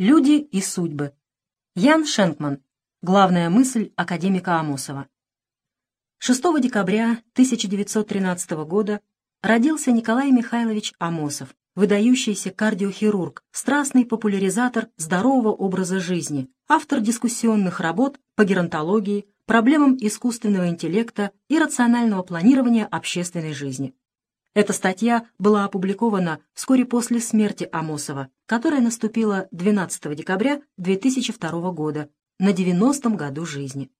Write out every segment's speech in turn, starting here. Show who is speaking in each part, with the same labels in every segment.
Speaker 1: Люди и судьбы. Ян Шенкман. Главная мысль академика Амосова. 6 декабря 1913 года родился Николай Михайлович Амосов, выдающийся кардиохирург, страстный популяризатор здорового образа жизни, автор дискуссионных работ по геронтологии, проблемам искусственного интеллекта и рационального планирования общественной жизни. Эта статья была опубликована вскоре после смерти Амосова, которая наступила 12 декабря 2002 года, на 90-м году жизни.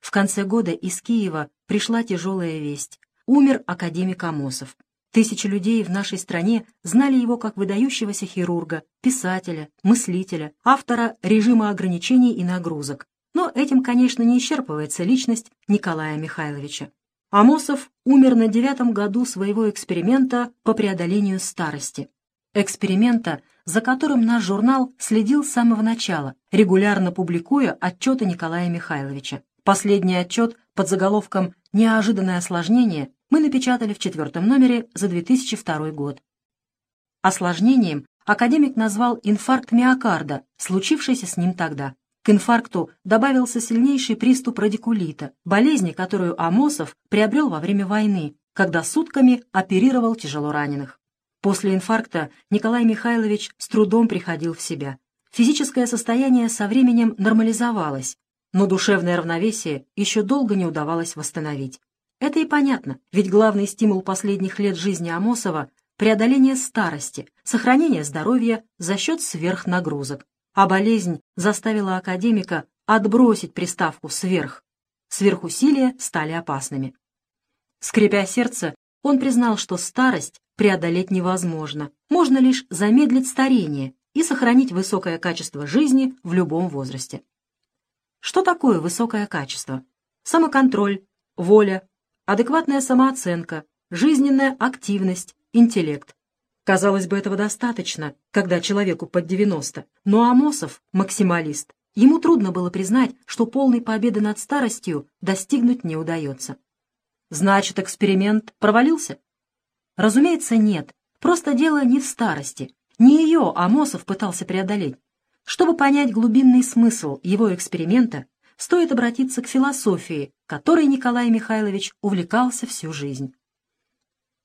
Speaker 1: В конце года из Киева пришла тяжелая весть. Умер академик Амосов. Тысячи людей в нашей стране знали его как выдающегося хирурга, писателя, мыслителя, автора режима ограничений и нагрузок. Но этим, конечно, не исчерпывается личность Николая Михайловича. Амосов умер на девятом году своего эксперимента по преодолению старости. Эксперимента, за которым наш журнал следил с самого начала, регулярно публикуя отчеты Николая Михайловича. Последний отчет под заголовком «Неожиданное осложнение» мы напечатали в четвертом номере за 2002 год. Осложнением академик назвал инфаркт миокарда, случившийся с ним тогда. К инфаркту добавился сильнейший приступ радикулита, болезни, которую Амосов приобрел во время войны, когда сутками оперировал тяжело раненых. После инфаркта Николай Михайлович с трудом приходил в себя. Физическое состояние со временем нормализовалось, но душевное равновесие еще долго не удавалось восстановить. Это и понятно, ведь главный стимул последних лет жизни Амосова – преодоление старости, сохранение здоровья за счет сверхнагрузок а болезнь заставила академика отбросить приставку «сверх». Сверхусилия стали опасными. Скрипя сердце, он признал, что старость преодолеть невозможно, можно лишь замедлить старение и сохранить высокое качество жизни в любом возрасте. Что такое высокое качество? Самоконтроль, воля, адекватная самооценка, жизненная активность, интеллект. Казалось бы, этого достаточно, когда человеку под 90, но Амосов — максималист. Ему трудно было признать, что полной победы над старостью достигнуть не удается. Значит, эксперимент провалился? Разумеется, нет. Просто дело не в старости. Не ее Амосов пытался преодолеть. Чтобы понять глубинный смысл его эксперимента, стоит обратиться к философии, которой Николай Михайлович увлекался всю жизнь.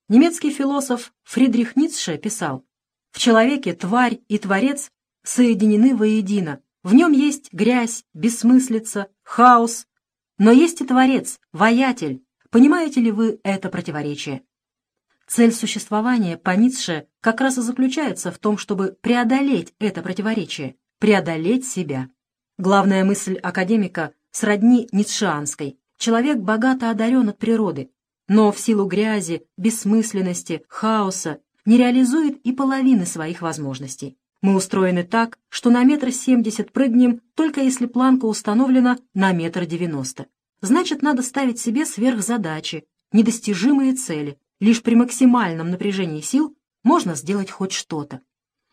Speaker 1: Немецкий философ Фридрих Ницше писал, «В человеке тварь и творец соединены воедино. В нем есть грязь, бессмыслица, хаос. Но есть и творец, воятель. Понимаете ли вы это противоречие?» Цель существования по Ницше как раз и заключается в том, чтобы преодолеть это противоречие, преодолеть себя. Главная мысль академика сродни ницшеанской. Человек богато одарен от природы, но в силу грязи, бессмысленности, хаоса не реализует и половины своих возможностей. Мы устроены так, что на метр семьдесят прыгнем, только если планка установлена на метр девяносто. Значит, надо ставить себе сверхзадачи, недостижимые цели. Лишь при максимальном напряжении сил можно сделать хоть что-то.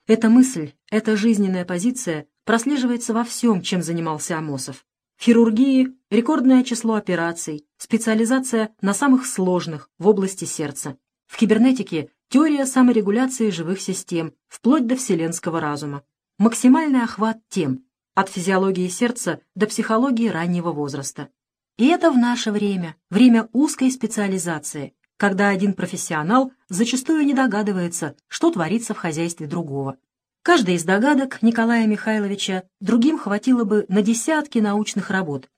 Speaker 1: Эта мысль, эта жизненная позиция прослеживается во всем, чем занимался Амосов. Хирургии рекордное число операций, специализация на самых сложных в области сердца. В кибернетике теория саморегуляции живых систем, вплоть до вселенского разума. Максимальный охват тем, от физиологии сердца до психологии раннего возраста. И это в наше время, время узкой специализации, когда один профессионал зачастую не догадывается, что творится в хозяйстве другого. Каждая из догадок Николая Михайловича другим хватило бы на десятки научных работ.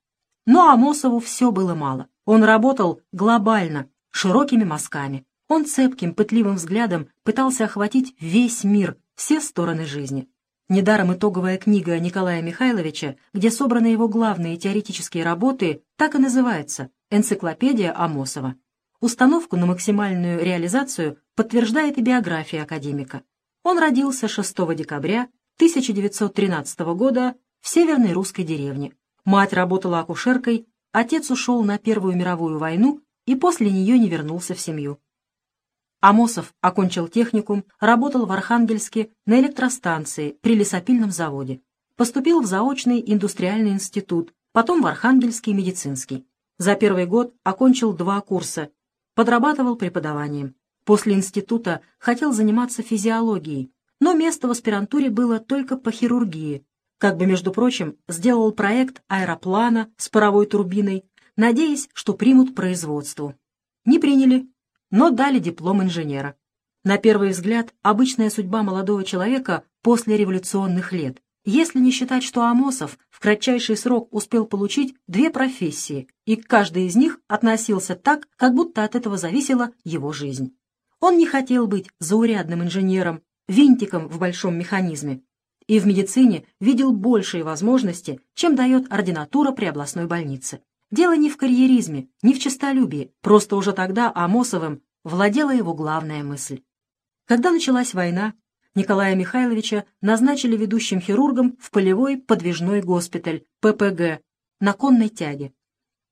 Speaker 1: Но Амосову все было мало. Он работал глобально, широкими мазками. Он цепким, пытливым взглядом пытался охватить весь мир, все стороны жизни. Недаром итоговая книга Николая Михайловича, где собраны его главные теоретические работы, так и называется «Энциклопедия Амосова». Установку на максимальную реализацию подтверждает и биография академика. Он родился 6 декабря 1913 года в северной русской деревне. Мать работала акушеркой, отец ушел на Первую мировую войну и после нее не вернулся в семью. Амосов окончил техникум, работал в Архангельске на электростанции при лесопильном заводе. Поступил в заочный индустриальный институт, потом в Архангельский медицинский. За первый год окончил два курса, подрабатывал преподаванием. После института хотел заниматься физиологией, но место в аспирантуре было только по хирургии, Как бы, между прочим, сделал проект аэроплана с паровой турбиной, надеясь, что примут производству. Не приняли, но дали диплом инженера. На первый взгляд, обычная судьба молодого человека после революционных лет, если не считать, что Амосов в кратчайший срок успел получить две профессии, и к каждой из них относился так, как будто от этого зависела его жизнь. Он не хотел быть заурядным инженером, винтиком в большом механизме, и в медицине видел большие возможности, чем дает ординатура при областной больнице. Дело не в карьеризме, не в честолюбии, просто уже тогда Амосовым владела его главная мысль. Когда началась война, Николая Михайловича назначили ведущим хирургом в полевой подвижной госпиталь ППГ на конной тяге.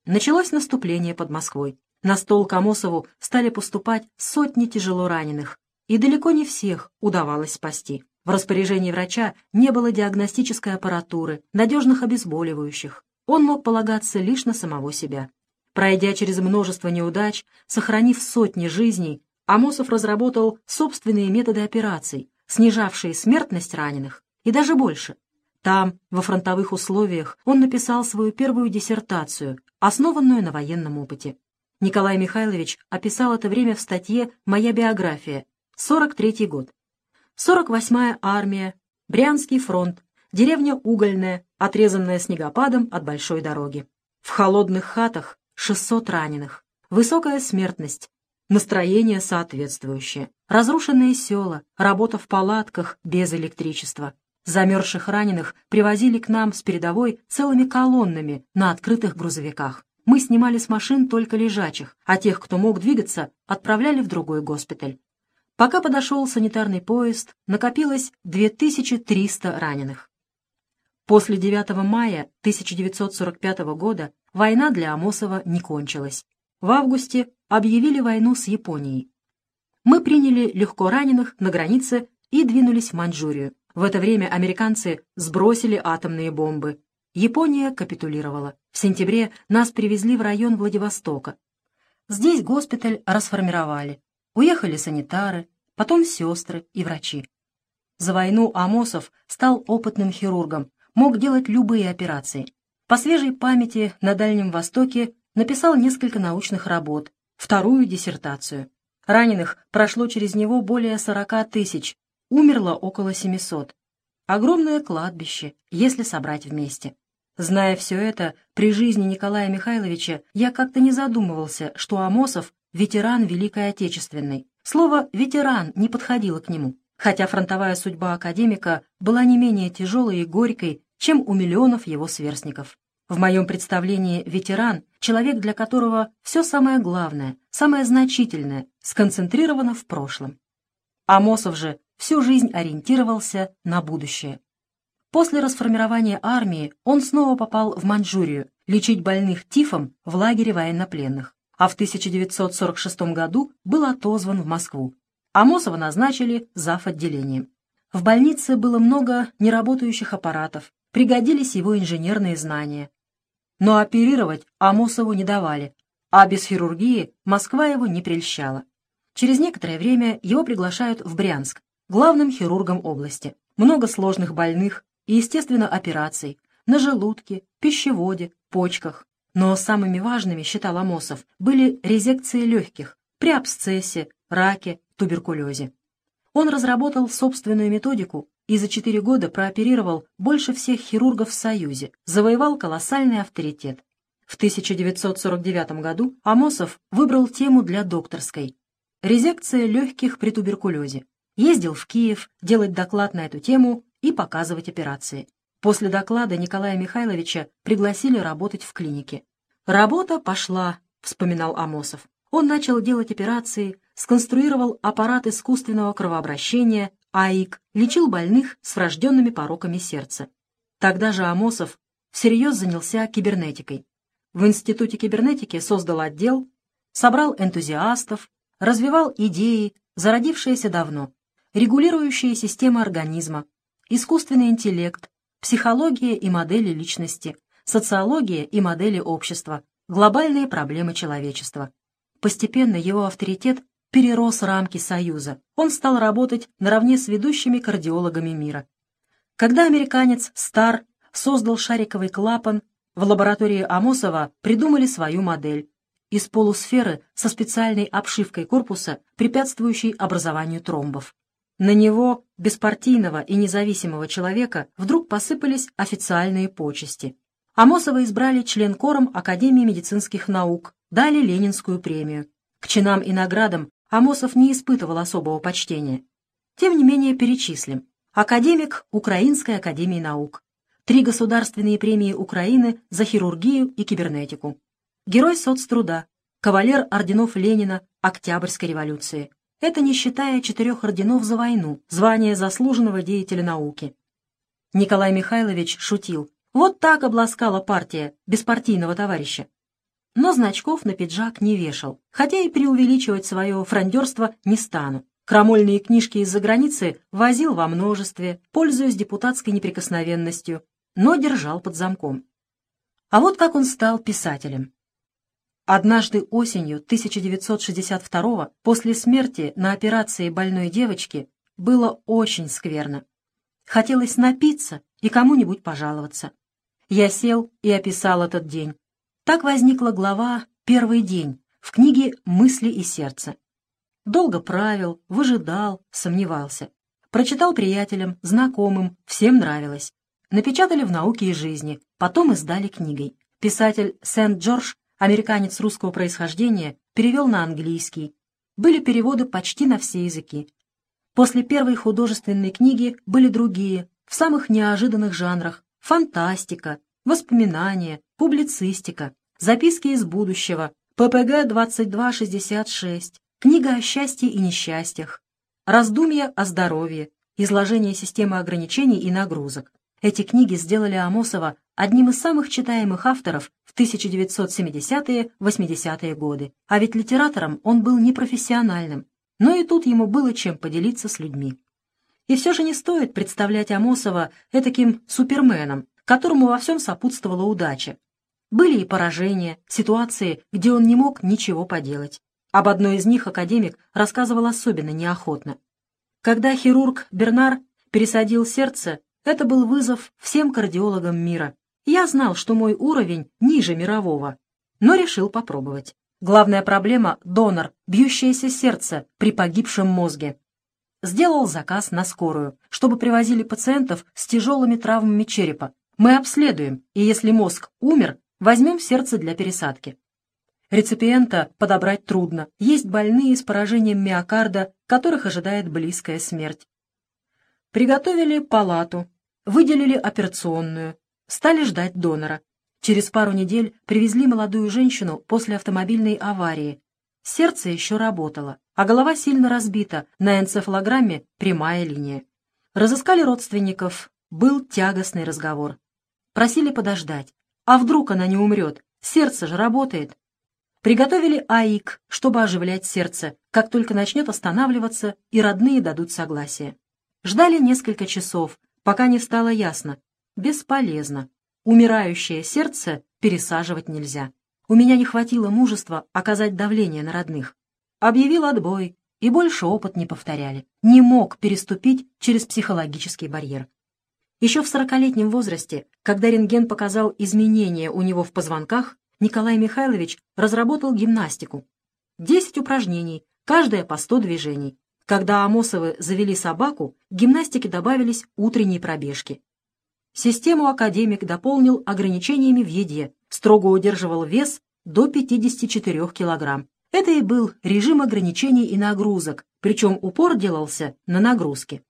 Speaker 1: Началось наступление под Москвой. На стол к Амосову стали поступать сотни тяжело раненых, и далеко не всех удавалось спасти. В распоряжении врача не было диагностической аппаратуры, надежных обезболивающих. Он мог полагаться лишь на самого себя. Пройдя через множество неудач, сохранив сотни жизней, Амосов разработал собственные методы операций, снижавшие смертность раненых, и даже больше. Там, во фронтовых условиях, он написал свою первую диссертацию, основанную на военном опыте. Николай Михайлович описал это время в статье «Моя биография», 43 год. 48-я армия, Брянский фронт, деревня Угольная, отрезанная снегопадом от большой дороги. В холодных хатах 600 раненых, высокая смертность, настроение соответствующее. Разрушенные села, работа в палатках без электричества. Замерзших раненых привозили к нам с передовой целыми колоннами на открытых грузовиках. Мы снимали с машин только лежачих, а тех, кто мог двигаться, отправляли в другой госпиталь. Пока подошел санитарный поезд, накопилось 2300 раненых. После 9 мая 1945 года война для Амосова не кончилась. В августе объявили войну с Японией мы приняли легко раненых на границе и двинулись в Маньчжурию. В это время американцы сбросили атомные бомбы. Япония капитулировала. В сентябре нас привезли в район Владивостока. Здесь госпиталь расформировали. Уехали санитары, потом сестры и врачи. За войну Амосов стал опытным хирургом, мог делать любые операции. По свежей памяти на Дальнем Востоке написал несколько научных работ, вторую диссертацию. Раненых прошло через него более 40 тысяч, умерло около 700. Огромное кладбище, если собрать вместе. Зная все это, при жизни Николая Михайловича я как-то не задумывался, что Амосов — ветеран Великой Отечественной. Слово «ветеран» не подходило к нему, хотя фронтовая судьба академика была не менее тяжелой и горькой, чем у миллионов его сверстников. В моем представлении ветеран — человек, для которого все самое главное, самое значительное сконцентрировано в прошлом. Амосов же всю жизнь ориентировался на будущее. После расформирования армии он снова попал в Маньчжурию лечить больных тифом в лагере военнопленных, а в 1946 году был отозван в Москву. Амосова назначили зав. отделением. В больнице было много неработающих аппаратов, пригодились его инженерные знания, но оперировать Амосову не давали, а без хирургии Москва его не прельщала. Через некоторое время его приглашают в Брянск, главным хирургом области. Много сложных больных и, естественно, операций на желудке, пищеводе, почках. Но самыми важными, считал Амосов, были резекции легких при абсцессе, раке, туберкулезе. Он разработал собственную методику и за четыре года прооперировал больше всех хирургов в Союзе, завоевал колоссальный авторитет. В 1949 году Амосов выбрал тему для докторской «Резекция легких при туберкулезе». Ездил в Киев делать доклад на эту тему и показывать операции. После доклада Николая Михайловича пригласили работать в клинике. «Работа пошла», — вспоминал Амосов. Он начал делать операции, сконструировал аппарат искусственного кровообращения, АИК лечил больных с врожденными пороками сердца. Тогда же Амосов всерьез занялся кибернетикой. В Институте кибернетики создал отдел, собрал энтузиастов, развивал идеи, зародившиеся давно, регулирующие системы организма, искусственный интеллект, психология и модели личности, социология и модели общества, глобальные проблемы человечества. Постепенно его авторитет перерос рамки Союза. Он стал работать наравне с ведущими кардиологами мира. Когда американец Стар создал шариковый клапан, в лаборатории Амосова придумали свою модель из полусферы со специальной обшивкой корпуса, препятствующей образованию тромбов. На него, беспартийного и независимого человека, вдруг посыпались официальные почести. Амосова избрали член-кором Академии медицинских наук, дали Ленинскую премию. К чинам и наградам Амосов не испытывал особого почтения. Тем не менее перечислим. Академик Украинской академии наук. Три государственные премии Украины за хирургию и кибернетику. Герой соцтруда, кавалер орденов Ленина Октябрьской революции. Это не считая четырех орденов за войну, звание заслуженного деятеля науки. Николай Михайлович шутил. Вот так обласкала партия беспартийного товарища. Но значков на пиджак не вешал, хотя и преувеличивать свое фрондерство не стану. Крамольные книжки из-за границы возил во множестве, пользуясь депутатской неприкосновенностью, но держал под замком. А вот как он стал писателем. Однажды осенью 1962 после смерти на операции больной девочки было очень скверно. Хотелось напиться и кому-нибудь пожаловаться. Я сел и описал этот день. Так возникла глава «Первый день» в книге «Мысли и сердце». Долго правил, выжидал, сомневался. Прочитал приятелям, знакомым, всем нравилось. Напечатали в «Науке и жизни», потом издали книгой. Писатель Сент-Джордж американец русского происхождения, перевел на английский. Были переводы почти на все языки. После первой художественной книги были другие, в самых неожиданных жанрах. Фантастика, воспоминания, публицистика, записки из будущего, ППГ-2266, книга о счастье и несчастьях, раздумья о здоровье, изложение системы ограничений и нагрузок. Эти книги сделали Амосова одним из самых читаемых авторов в 1970-80-е годы. А ведь литератором он был непрофессиональным, но и тут ему было чем поделиться с людьми. И все же не стоит представлять Амосова этаким суперменом, которому во всем сопутствовала удача. Были и поражения, ситуации, где он не мог ничего поделать. Об одной из них академик рассказывал особенно неохотно. Когда хирург Бернар пересадил сердце, это был вызов всем кардиологам мира. Я знал, что мой уровень ниже мирового, но решил попробовать. Главная проблема — донор, бьющееся сердце при погибшем мозге. Сделал заказ на скорую, чтобы привозили пациентов с тяжелыми травмами черепа. Мы обследуем, и если мозг умер, возьмем сердце для пересадки. Реципиента подобрать трудно. Есть больные с поражением миокарда, которых ожидает близкая смерть. Приготовили палату, выделили операционную, Стали ждать донора. Через пару недель привезли молодую женщину после автомобильной аварии. Сердце еще работало, а голова сильно разбита, на энцефалограмме прямая линия. Разыскали родственников, был тягостный разговор. Просили подождать. А вдруг она не умрет? Сердце же работает. Приготовили АИК, чтобы оживлять сердце, как только начнет останавливаться, и родные дадут согласие. Ждали несколько часов, пока не стало ясно, Бесполезно. Умирающее сердце пересаживать нельзя. У меня не хватило мужества оказать давление на родных. Объявил отбой, и больше опыт не повторяли. Не мог переступить через психологический барьер. Еще в сорокалетнем возрасте, когда рентген показал изменения у него в позвонках, Николай Михайлович разработал гимнастику. Десять упражнений, каждое по сто движений. Когда Амосовы завели собаку, к гимнастике добавились утренние пробежки. Систему академик дополнил ограничениями в еде, строго удерживал вес до 54 килограмм. Это и был режим ограничений и нагрузок, причем упор делался на нагрузки.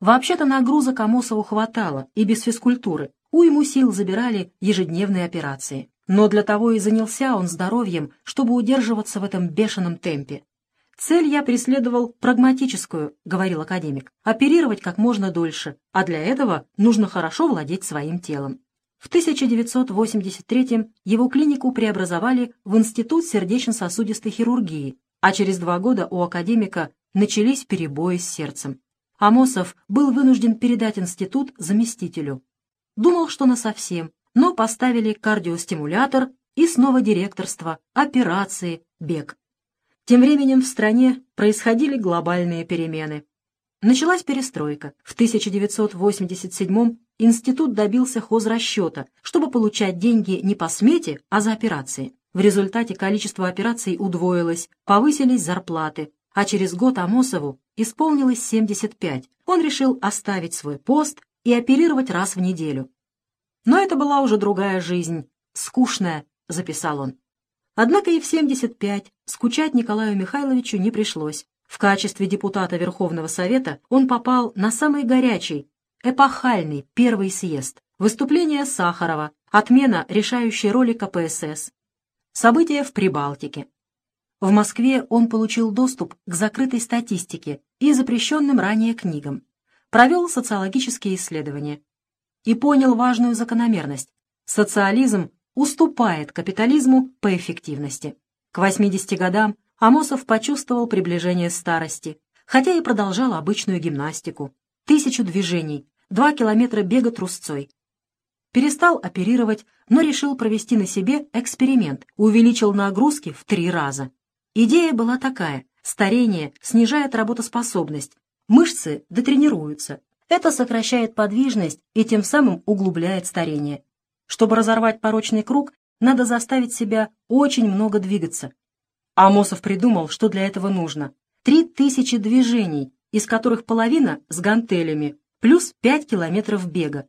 Speaker 1: Вообще-то нагрузок Амосову хватало и без физкультуры, уйму сил забирали ежедневные операции. Но для того и занялся он здоровьем, чтобы удерживаться в этом бешеном темпе. «Цель я преследовал прагматическую», — говорил академик, — «оперировать как можно дольше, а для этого нужно хорошо владеть своим телом». В 1983 его клинику преобразовали в Институт сердечно-сосудистой хирургии, а через два года у академика начались перебои с сердцем. Амосов был вынужден передать институт заместителю. Думал, что насовсем, но поставили кардиостимулятор и снова директорство, операции, бег. Тем временем в стране происходили глобальные перемены. Началась перестройка. В 1987 институт добился хозрасчета, чтобы получать деньги не по смете, а за операции. В результате количество операций удвоилось, повысились зарплаты, а через год Амосову исполнилось 75. Он решил оставить свой пост и оперировать раз в неделю. Но это была уже другая жизнь, скучная, записал он. Однако и в 75 скучать Николаю Михайловичу не пришлось. В качестве депутата Верховного Совета он попал на самый горячий, эпохальный первый съезд. Выступление Сахарова, отмена решающей роли КПСС. События в Прибалтике. В Москве он получил доступ к закрытой статистике и запрещенным ранее книгам. Провел социологические исследования. И понял важную закономерность. Социализм уступает капитализму по эффективности. К 80 годам Амосов почувствовал приближение старости, хотя и продолжал обычную гимнастику. Тысячу движений, два километра бега трусцой. Перестал оперировать, но решил провести на себе эксперимент, увеличил нагрузки в три раза. Идея была такая – старение снижает работоспособность, мышцы дотренируются. Это сокращает подвижность и тем самым углубляет старение. Чтобы разорвать порочный круг, надо заставить себя очень много двигаться, Амосов придумал, что для этого нужно. Три тысячи движений, из которых половина с гантелями, плюс пять километров бега.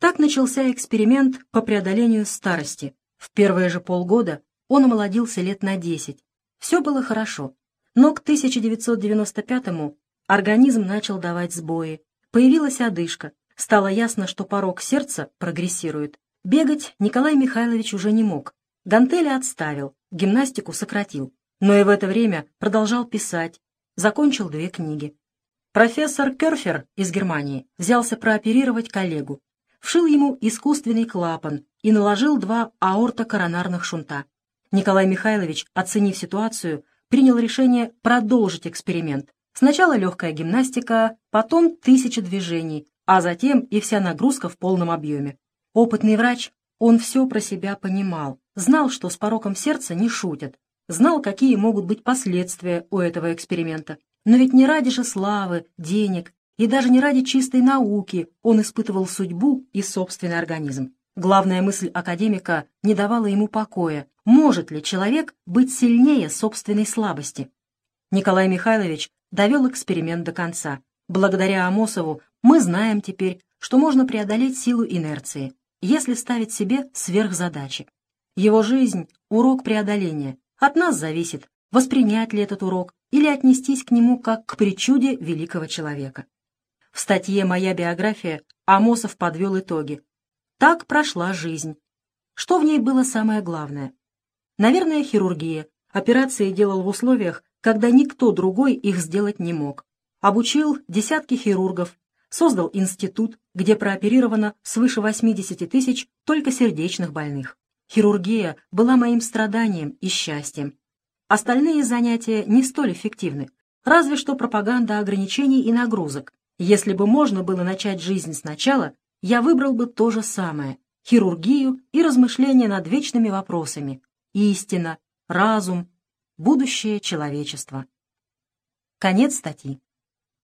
Speaker 1: Так начался эксперимент по преодолению старости. В первые же полгода он омолодился лет на десять. Все было хорошо. Но к 1995-му организм начал давать сбои. Появилась одышка. Стало ясно, что порог сердца прогрессирует. Бегать Николай Михайлович уже не мог. Гантели отставил, гимнастику сократил но и в это время продолжал писать, закончил две книги. Профессор Керфер из Германии взялся прооперировать коллегу, вшил ему искусственный клапан и наложил два аортокоронарных шунта. Николай Михайлович, оценив ситуацию, принял решение продолжить эксперимент. Сначала легкая гимнастика, потом тысяча движений, а затем и вся нагрузка в полном объеме. Опытный врач, он все про себя понимал, знал, что с пороком сердца не шутят, знал, какие могут быть последствия у этого эксперимента. Но ведь не ради же славы, денег и даже не ради чистой науки он испытывал судьбу и собственный организм. Главная мысль академика не давала ему покоя. Может ли человек быть сильнее собственной слабости? Николай Михайлович довел эксперимент до конца. Благодаря Амосову мы знаем теперь, что можно преодолеть силу инерции, если ставить себе сверхзадачи. Его жизнь — урок преодоления, от нас зависит, воспринять ли этот урок или отнестись к нему как к причуде великого человека. В статье «Моя биография» Амосов подвел итоги. Так прошла жизнь. Что в ней было самое главное? Наверное, хирургия. Операции делал в условиях, когда никто другой их сделать не мог. Обучил десятки хирургов, создал институт, где прооперировано свыше 80 тысяч только сердечных больных. Хирургия была моим страданием и счастьем. Остальные занятия не столь эффективны, разве что пропаганда ограничений и нагрузок. Если бы можно было начать жизнь сначала, я выбрал бы то же самое — хирургию и размышления над вечными вопросами. Истина, разум, будущее человечества. Конец статьи.